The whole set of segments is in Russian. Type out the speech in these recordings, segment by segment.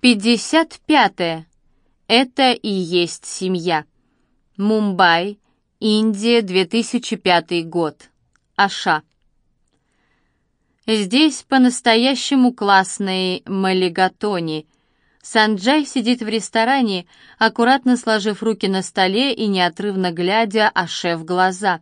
Пятьдесят пятое. Это и есть семья. Мумбай, Индия, 2005 год. Аша. Здесь по-настоящему классные малигатони. Санджай сидит в ресторане, аккуратно сложив руки на столе и неотрывно глядя Аше в глаза.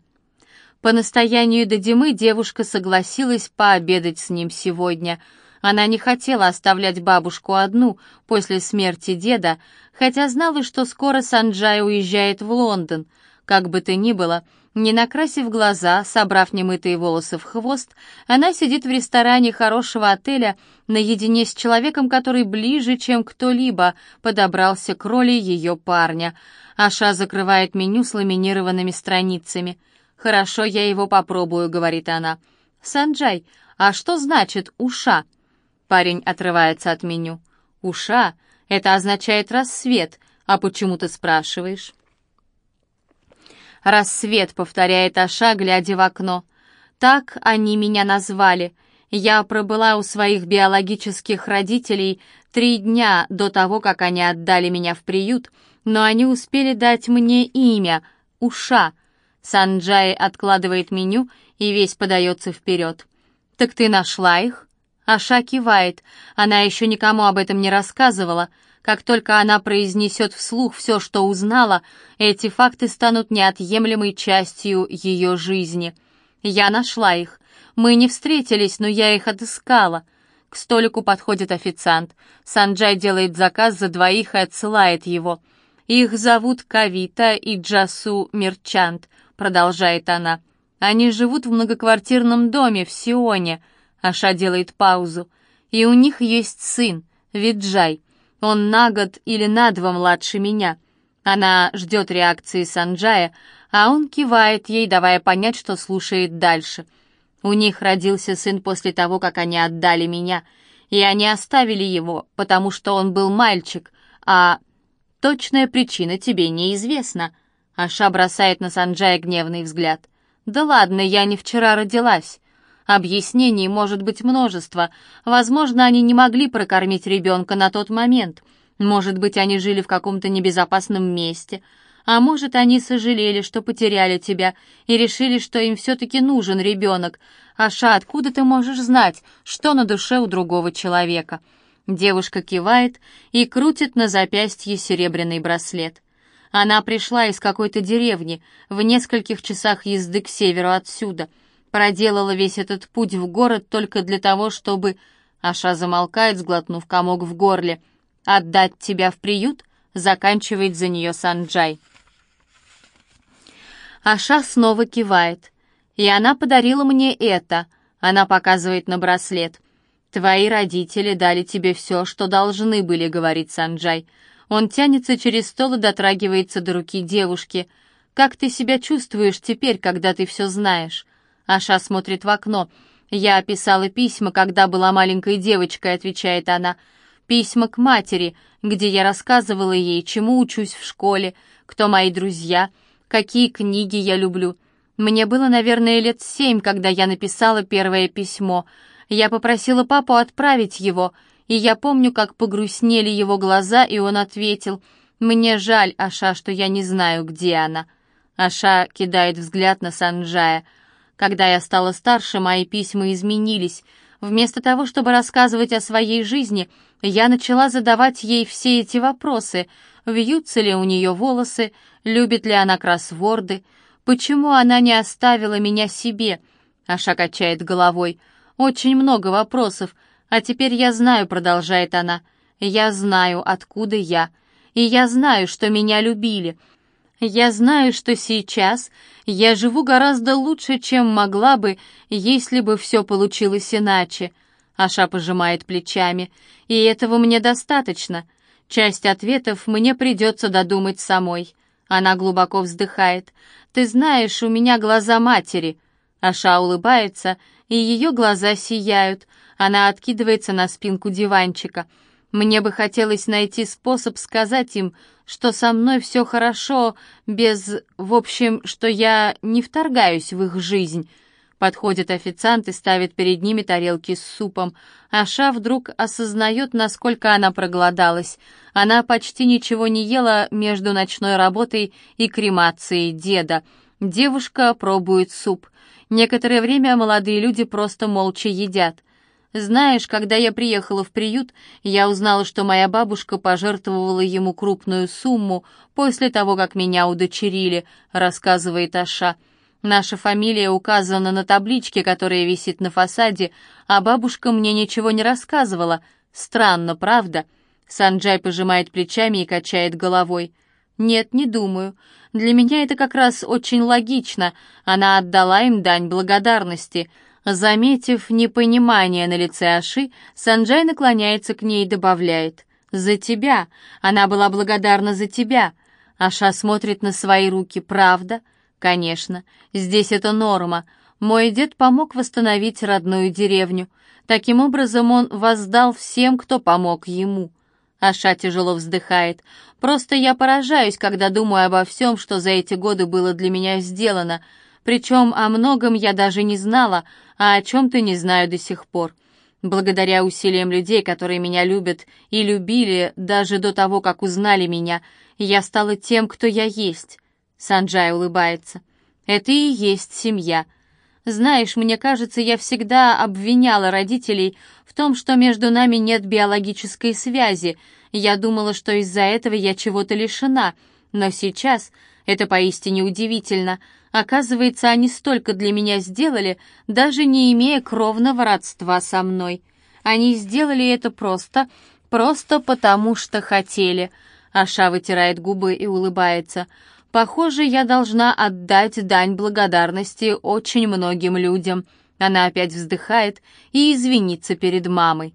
По настоянию Дадимы девушка согласилась пообедать с ним сегодня. Она не хотела оставлять бабушку одну после смерти деда, хотя знала, что скоро Санджай уезжает в Лондон. Как бы то ни было, не накрасив глаза, собрав немытые волосы в хвост, она сидит в ресторане хорошего отеля наедине с человеком, который ближе, чем кто-либо подобрался к роли ее парня. Аша закрывает меню с ламинированными страницами. «Хорошо, я его попробую», — говорит она. «Санджай, а что значит «уша»?» Парень отрывается от меню. «Уша — это означает рассвет, а почему ты спрашиваешь?» «Рассвет», — повторяет Аша, глядя в окно. «Так они меня назвали. Я пробыла у своих биологических родителей три дня до того, как они отдали меня в приют, но они успели дать мне имя — Уша». Санджай откладывает меню и весь подается вперед. «Так ты нашла их?» Аша кивает. Она еще никому об этом не рассказывала. Как только она произнесет вслух все, что узнала, эти факты станут неотъемлемой частью ее жизни. Я нашла их. Мы не встретились, но я их отыскала. К столику подходит официант. Санджай делает заказ за двоих и отсылает его. Их зовут Кавита и Джасу Мерчант продолжает она. Они живут в многоквартирном доме в Сионе. Аша делает паузу. И у них есть сын, Виджай. Он на год или на два младше меня. Она ждет реакции Санджая, а он кивает ей, давая понять, что слушает дальше. У них родился сын после того, как они отдали меня, и они оставили его, потому что он был мальчик, а точная причина тебе неизвестна. Аша бросает на Санджая гневный взгляд. «Да ладно, я не вчера родилась». Объяснений может быть множество. Возможно, они не могли прокормить ребенка на тот момент. Может быть, они жили в каком-то небезопасном месте. А может, они сожалели, что потеряли тебя, и решили, что им все-таки нужен ребенок. Аша, откуда ты можешь знать, что на душе у другого человека?» Девушка кивает и крутит на запястье серебряный браслет. Она пришла из какой-то деревни, в нескольких часах езды к северу отсюда. Проделала весь этот путь в город только для того, чтобы... Аша замолкает, сглотнув комок в горле. «Отдать тебя в приют?» — заканчивает за нее Санджай. Аша снова кивает. «И она подарила мне это», — она показывает на браслет. «Твои родители дали тебе все, что должны были», — говорит Санджай. Он тянется через стол и дотрагивается до руки девушки. «Как ты себя чувствуешь теперь, когда ты все знаешь?» Аша смотрит в окно. «Я писала письма, когда была маленькой девочкой», — отвечает она. «Письма к матери, где я рассказывала ей, чему учусь в школе, кто мои друзья, какие книги я люблю. Мне было, наверное, лет семь, когда я написала первое письмо. Я попросила папу отправить его, и я помню, как погрустнели его глаза, и он ответил, «Мне жаль, Аша, что я не знаю, где она». Аша кидает взгляд на Санджая. Когда я стала старше, мои письма изменились. Вместо того, чтобы рассказывать о своей жизни, я начала задавать ей все эти вопросы. Вьются ли у нее волосы, любит ли она кроссворды, почему она не оставила меня себе. Аша качает головой. Очень много вопросов, «А теперь я знаю», — продолжает она, — «я знаю, откуда я, и я знаю, что меня любили. Я знаю, что сейчас я живу гораздо лучше, чем могла бы, если бы все получилось иначе». Аша пожимает плечами, «И этого мне достаточно. Часть ответов мне придется додумать самой». Она глубоко вздыхает. «Ты знаешь, у меня глаза матери». Аша улыбается, и ее глаза сияют. Она откидывается на спинку диванчика. Мне бы хотелось найти способ сказать им, что со мной все хорошо, без... В общем, что я не вторгаюсь в их жизнь. Подходит официант и ставит перед ними тарелки с супом. Аша вдруг осознает, насколько она проголодалась. Она почти ничего не ела между ночной работой и кремацией деда. Девушка пробует суп. Некоторое время молодые люди просто молча едят. Знаешь, когда я приехала в приют, я узнала, что моя бабушка пожертвовала ему крупную сумму после того, как меня удочерили, рассказывает Аша. Наша фамилия указана на табличке, которая висит на фасаде, а бабушка мне ничего не рассказывала. Странно, правда? Санджай пожимает плечами и качает головой. Нет, не думаю. Для меня это как раз очень логично. Она отдала им дань благодарности. Заметив непонимание на лице Аши, Санджай наклоняется к ней и добавляет. «За тебя! Она была благодарна за тебя!» Аша смотрит на свои руки. «Правда?» Конечно, здесь это норма. Мой дед помог восстановить родную деревню. Таким образом, он воздал всем, кто помог ему. Аша тяжело вздыхает. Просто я поражаюсь, когда думаю обо всем, что за эти годы было для меня сделано. Причем о многом я даже не знала, а о чем-то не знаю до сих пор. Благодаря усилиям людей, которые меня любят и любили даже до того, как узнали меня, я стала тем, кто я есть. Санджай улыбается. «Это и есть семья. Знаешь, мне кажется, я всегда обвиняла родителей в том, что между нами нет биологической связи. Я думала, что из-за этого я чего-то лишена. Но сейчас это поистине удивительно. Оказывается, они столько для меня сделали, даже не имея кровного родства со мной. Они сделали это просто, просто потому что хотели». Аша вытирает губы и улыбается. Похоже, я должна отдать дань благодарности очень многим людям. Она опять вздыхает и извинится перед мамой.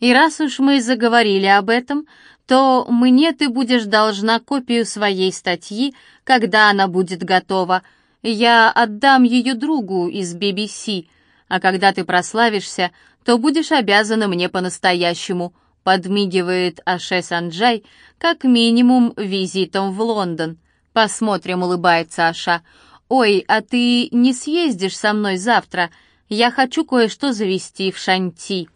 И раз уж мы заговорили об этом, то мне ты будешь должна копию своей статьи, когда она будет готова. Я отдам ее другу из BBC, а когда ты прославишься, то будешь обязана мне по-настоящему», подмигивает Аше Санджай, как минимум визитом в Лондон. «Посмотрим», — улыбается Аша. «Ой, а ты не съездишь со мной завтра? Я хочу кое-что завести в Шанти».